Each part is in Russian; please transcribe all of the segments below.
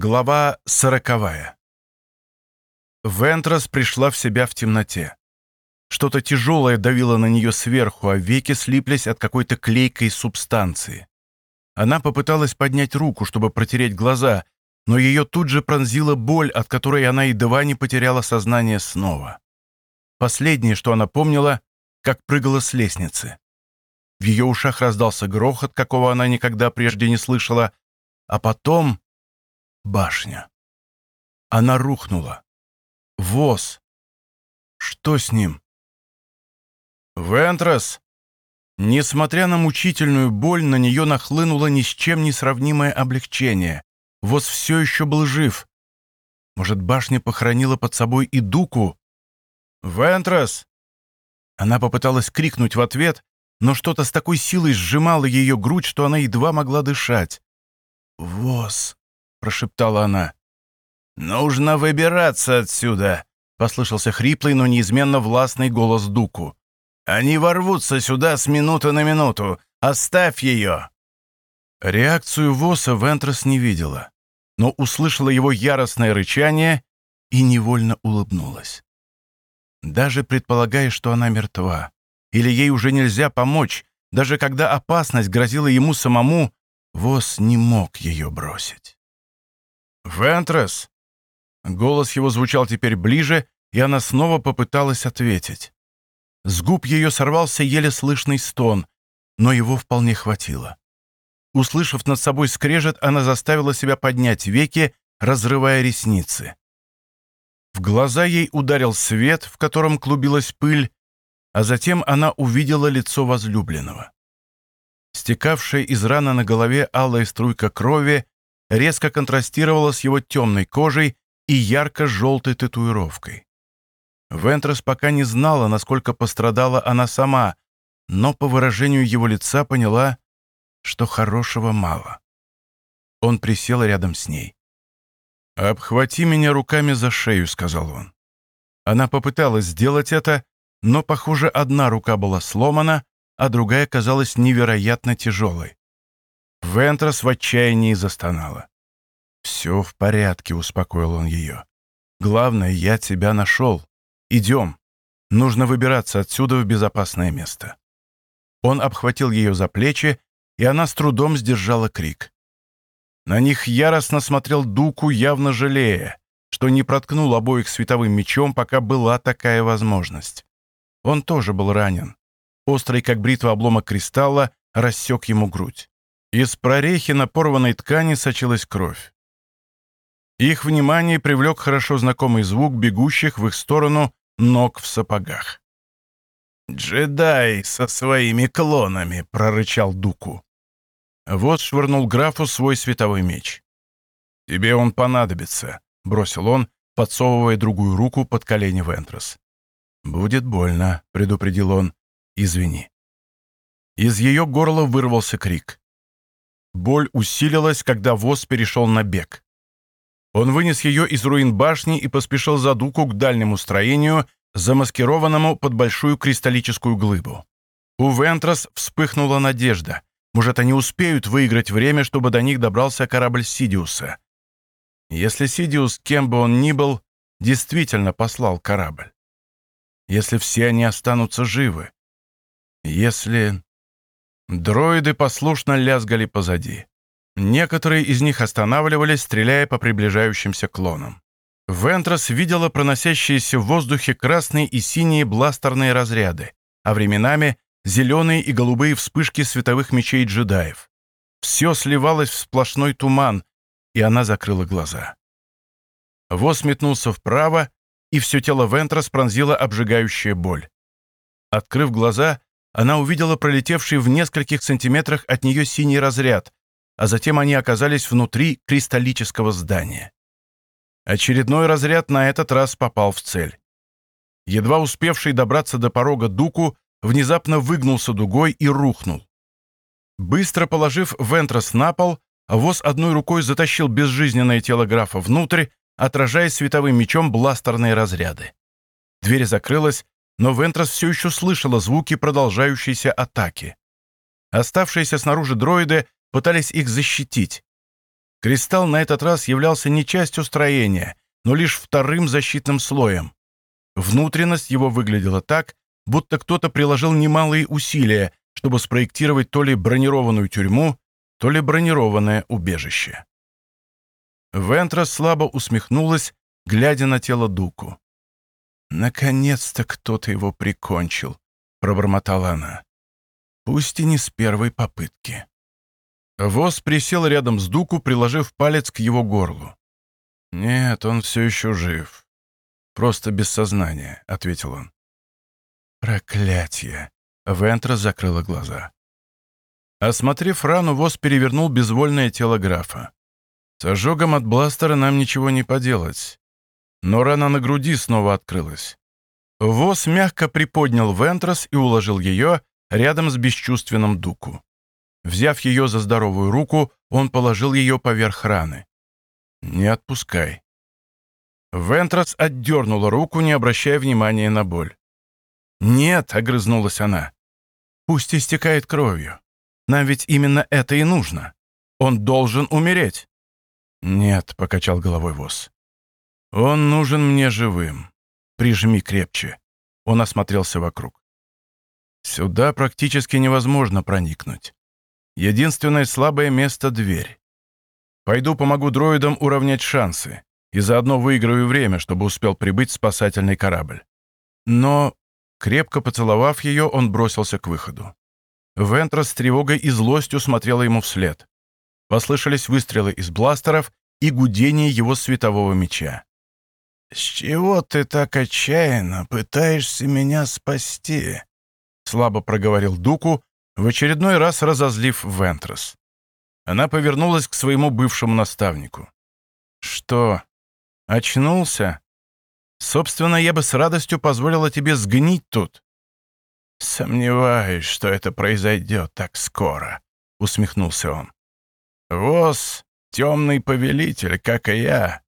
Глава сороковая. Вентрас пришла в себя в темноте. Что-то тяжелое давило на нее сверху, а веки слиплись от какой-то клейкой субстанции. Она попыталась поднять руку, чтобы протереть глаза, но ее тут же пронзила боль, от которой она едва не потеряла сознание снова. Последнее, что она помнила, как прыгала с лестницы. В ее ушах раздался грохот, какого она никогда прежде не слышала, а потом башня. Она рухнула. Воз. Что с ним? Вентрас! Несмотря на мучительную боль, на нее нахлынуло ни с чем не сравнимое облегчение. Воз все еще был жив. Может, башня похоронила под собой и Дуку? «Вентрас!» Она попыталась крикнуть в ответ, но что-то с такой силой сжимало ее грудь, что она едва могла дышать. «Воз!» — прошептала она. «Нужно выбираться отсюда!» — послышался хриплый, но неизменно властный голос Дуку. «Они ворвутся сюда с минуты на минуту! Оставь ее!» Реакцию Воса Вентрес не видела, но услышала его яростное рычание и невольно улыбнулась. Даже предполагая, что она мертва, или ей уже нельзя помочь, даже когда опасность грозила ему самому, Вос не мог ее бросить. «Вентрес!» Голос его звучал теперь ближе, и она снова попыталась ответить. С губ ее сорвался еле слышный стон, но его вполне хватило. Услышав над собой скрежет, она заставила себя поднять веки, разрывая ресницы. В глаза ей ударил свет, в котором клубилась пыль, а затем она увидела лицо возлюбленного. Стекавшая из раны на голове алая струйка крови резко контрастировала с его темной кожей и ярко-желтой татуировкой. Вентрес пока не знала, насколько пострадала она сама, но по выражению его лица поняла, что хорошего мало. Он присел рядом с ней. «Обхвати меня руками за шею», — сказал он. Она попыталась сделать это, но, похоже, одна рука была сломана, а другая казалась невероятно тяжелой. Вентрас в отчаянии застонала. «Все в порядке», — успокоил он ее. «Главное, я тебя нашел. Идем. Нужно выбираться отсюда в безопасное место». Он обхватил ее за плечи, и она с трудом сдержала крик. На них яростно смотрел Дуку, явно жалея, что не проткнул обоих световым мечом, пока была такая возможность. Он тоже был ранен. Острый, как бритва обломок кристалла, рассек ему грудь. Из прорехи на порванной ткани сочилась кровь. Их внимание привлек хорошо знакомый звук бегущих в их сторону ног в сапогах. «Джедай со своими клонами!» — прорычал Дуку. Вот швырнул графу свой световой меч. «Тебе он понадобится», — бросил он, подсовывая другую руку под колени Вентрос. «Будет больно», — предупредил он. «Извини». Из ее горла вырвался крик. Боль усилилась, когда воз перешел на бег. Он вынес ее из руин башни и поспешил за дуку к дальнему строению, замаскированному под большую кристаллическую глыбу. У Вентрос вспыхнула надежда. Может, они успеют выиграть время, чтобы до них добрался корабль Сидиуса. Если Сидиус, кем бы он ни был, действительно послал корабль. Если все они останутся живы. Если... Дроиды послушно лязгали позади. Некоторые из них останавливались, стреляя по приближающимся клонам. Вентрос видела проносящиеся в воздухе красные и синие бластерные разряды, а временами зеленые и голубые вспышки световых мечей джедаев. Все сливалось в сплошной туман, и она закрыла глаза. Воз метнулся вправо, и все тело Вентрос пронзила обжигающая боль. Открыв глаза, она увидела пролетевший в нескольких сантиметрах от нее синий разряд, а затем они оказались внутри кристаллического здания. Очередной разряд на этот раз попал в цель. Едва успевший добраться до порога Дуку, внезапно выгнулся дугой и рухнул. Быстро положив Вентрос на пол, Воз одной рукой затащил безжизненное тело графа внутрь, отражая световым мечом бластерные разряды. Дверь закрылась, но Вентрос все еще слышала звуки продолжающейся атаки. Оставшиеся снаружи дроиды пытались их защитить. Кристалл на этот раз являлся не частью строения, но лишь вторым защитным слоем. Внутренность его выглядела так, будто кто-то приложил немалые усилия, чтобы спроектировать то ли бронированную тюрьму, то ли бронированное убежище. Вентра слабо усмехнулась, глядя на тело Дуку. «Наконец-то кто-то его прикончил», — пробормотала она. «Пусть и не с первой попытки». Воз присел рядом с Дуку, приложив палец к его горлу. «Нет, он все еще жив. Просто без сознания», — ответил он. «Проклятие!» — Вентра закрыла глаза. Осмотрев рану, Воз перевернул безвольное тело графа. «С ожогом от бластера нам ничего не поделать». Но рана на груди снова открылась. Воз мягко приподнял Вентрос и уложил ее рядом с бесчувственным Дуку. Взяв ее за здоровую руку, он положил ее поверх раны. «Не отпускай». Вентрос отдернула руку, не обращая внимания на боль. «Нет», — огрызнулась она. «Пусть истекает кровью. Нам ведь именно это и нужно. Он должен умереть». «Нет», — покачал головой Воз. «Он нужен мне живым. Прижми крепче». Он осмотрелся вокруг. «Сюда практически невозможно проникнуть. Единственное слабое место — дверь. Пойду помогу дроидам уравнять шансы и заодно выиграю время, чтобы успел прибыть спасательный корабль. Но, крепко поцеловав ее, он бросился к выходу. Вентра с тревогой и злостью смотрела ему вслед. Послышались выстрелы из бластеров и гудение его светового меча. «С чего ты так отчаянно пытаешься меня спасти?» Слабо проговорил Дуку, в очередной раз разозлив Вентрос. Она повернулась к своему бывшему наставнику. «Что, очнулся? Собственно, я бы с радостью позволила тебе сгнить тут». «Сомневаюсь, что это произойдет так скоро», — усмехнулся он. «Воз — темный повелитель, как и я,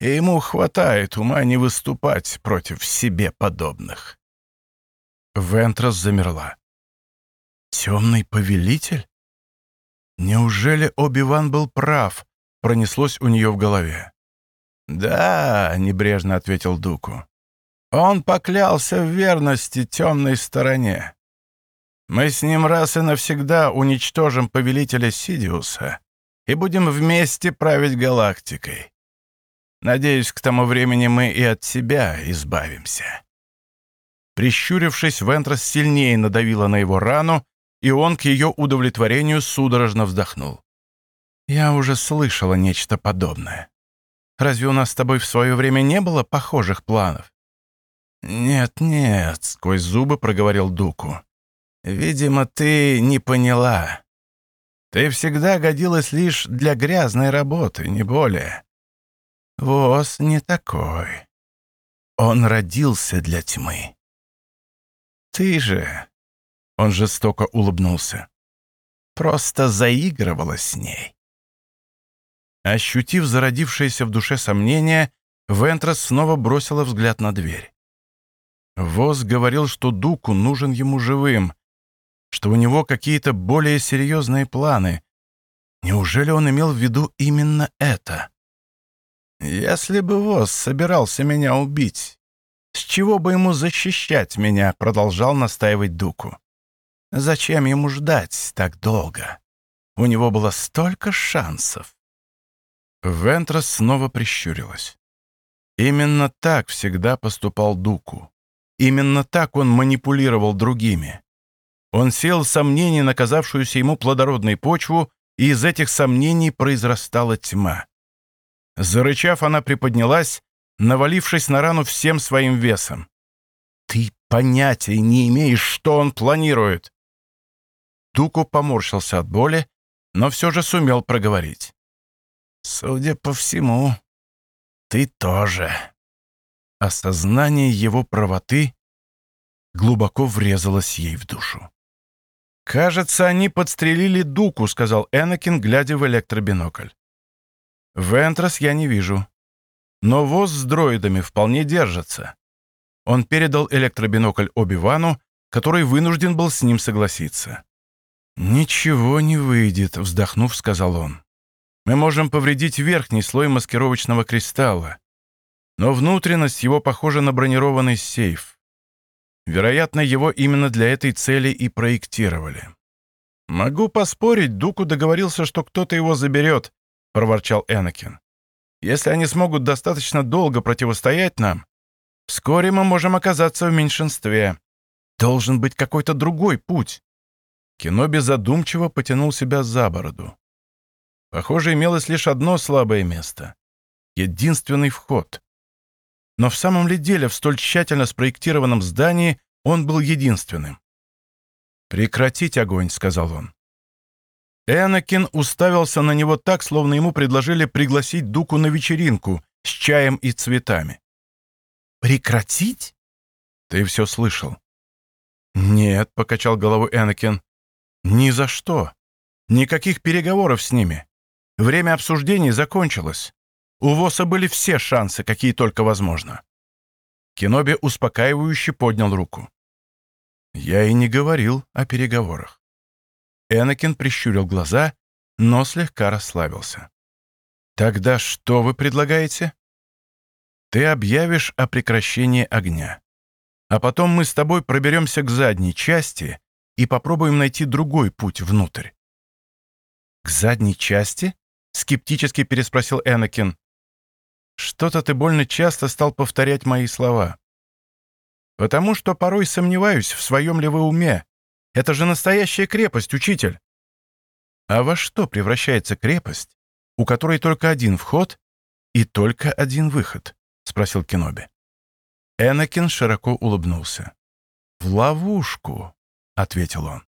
и ему хватает ума не выступать против себе подобных». Вентрос замерла. Темный повелитель? Неужели Оби-Ван был прав? Пронеслось у нее в голове. Да, небрежно ответил Дуку. Он поклялся в верности темной стороне. Мы с ним раз и навсегда уничтожим повелителя Сидиуса и будем вместе править галактикой. Надеюсь, к тому времени мы и от себя избавимся. Прищурившись, Вентрос сильнее надавила на его рану, и он к ее удовлетворению судорожно вздохнул. «Я уже слышала нечто подобное. Разве у нас с тобой в свое время не было похожих планов?» «Нет-нет», — сквозь зубы проговорил Дуку. «Видимо, ты не поняла. Ты всегда годилась лишь для грязной работы, не более. Воз не такой. Он родился для тьмы. Ты же он жестоко улыбнулся. Просто заигрывала с ней. Ощутив зародившееся в душе сомнение, Вентрас снова бросила взгляд на дверь. Воз говорил, что Дуку нужен ему живым, что у него какие-то более серьезные планы. Неужели он имел в виду именно это? «Если бы Воз собирался меня убить, с чего бы ему защищать меня?» — продолжал настаивать Дуку. Зачем ему ждать так долго? У него было столько шансов. Вентрас снова прищурилась. Именно так всегда поступал Дуку. Именно так он манипулировал другими. Он сел сомнений на казавшуюся ему плодородной почву, и из этих сомнений произрастала тьма. Зарычав, она приподнялась, навалившись на рану всем своим весом. «Ты понятия не имеешь, что он планирует!» Дуку поморщился от боли, но все же сумел проговорить. «Судя по всему, ты тоже». Осознание его правоты глубоко врезалось ей в душу. «Кажется, они подстрелили Дуку», — сказал Энакин, глядя в электробинокль. «Вентрос я не вижу. Но воз с дроидами вполне держится». Он передал электробинокль Оби-Вану, который вынужден был с ним согласиться. «Ничего не выйдет», — вздохнув, сказал он. Мы можем повредить верхний слой маскировочного кристалла, но внутренность его похожа на бронированный сейф. Вероятно, его именно для этой цели и проектировали. «Могу поспорить, Дуку договорился, что кто-то его заберет», — проворчал Энакин. «Если они смогут достаточно долго противостоять нам, вскоре мы можем оказаться в меньшинстве. Должен быть какой-то другой путь». Киноби задумчиво потянул себя за бороду. Похоже, имелось лишь одно слабое место. Единственный вход. Но в самом ли деле в столь тщательно спроектированном здании он был единственным? «Прекратить огонь», — сказал он. Энакин уставился на него так, словно ему предложили пригласить Дуку на вечеринку с чаем и цветами. «Прекратить?» «Ты все слышал». «Нет», — покачал головой Энакин. «Ни за что. Никаких переговоров с ними. Время обсуждений закончилось. У Воса были все шансы, какие только возможно». Киноби успокаивающе поднял руку. Я и не говорил о переговорах. Энакин прищурил глаза, но слегка расслабился. «Тогда что вы предлагаете?» «Ты объявишь о прекращении огня. А потом мы с тобой проберемся к задней части и попробуем найти другой путь внутрь». «К задней части?» — скептически переспросил Энакин. «Что-то ты больно часто стал повторять мои слова потому что порой сомневаюсь, в своем ли вы уме. Это же настоящая крепость, учитель. А во что превращается крепость, у которой только один вход и только один выход? Спросил Кеноби. Энакин широко улыбнулся. «В ловушку», — ответил он.